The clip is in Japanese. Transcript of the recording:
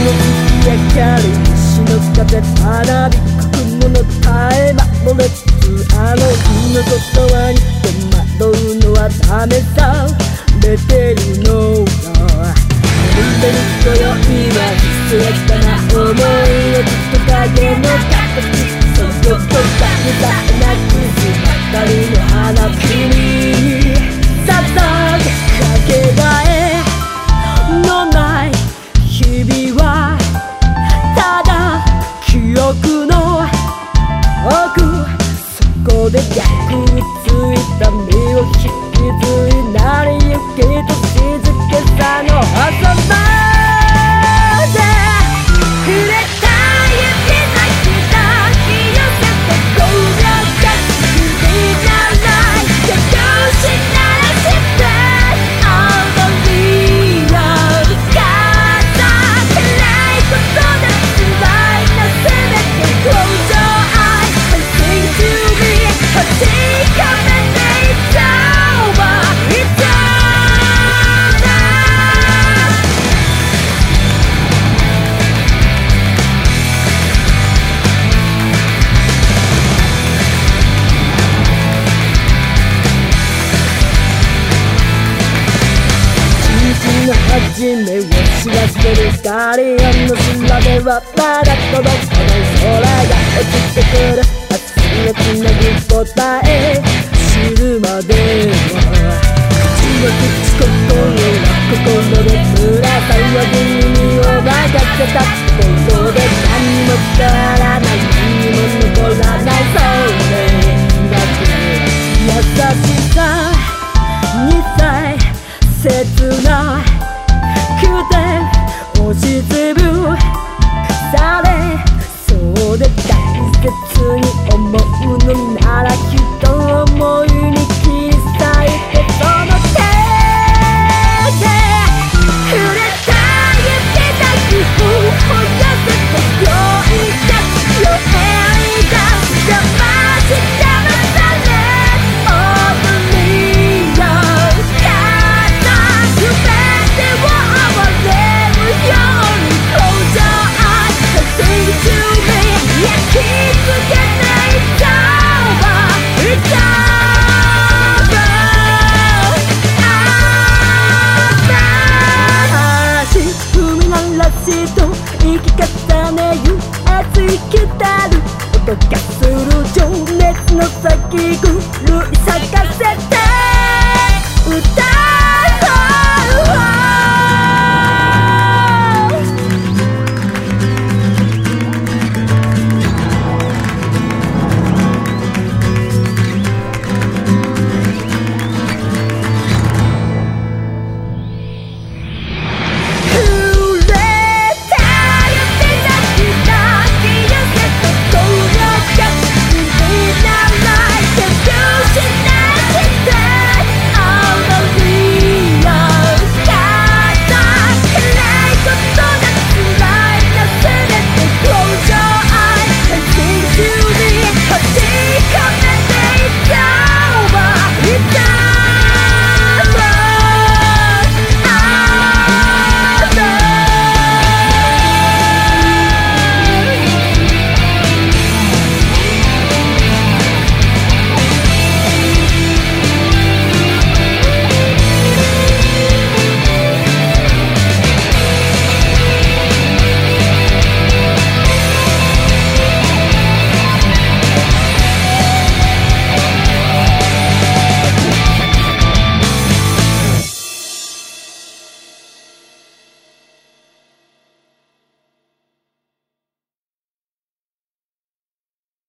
月光石の風花火雲の絶え守れつつあの日の言葉に戸惑うのはダメさ出てるのが本当に今宵は失礼したな思いをずっと影の形そっとこにさなくすばかりの花にそこじめを知らせる光の空ではまだ届かない空が落ちてくる熱がつなぐ答え知るまでは口く口心は心でぶら騒ぎ耳を任せた心で何も変わらない何も残らないそうでなく優しさにさえ切ない。で押しつぶされそうで大切に forget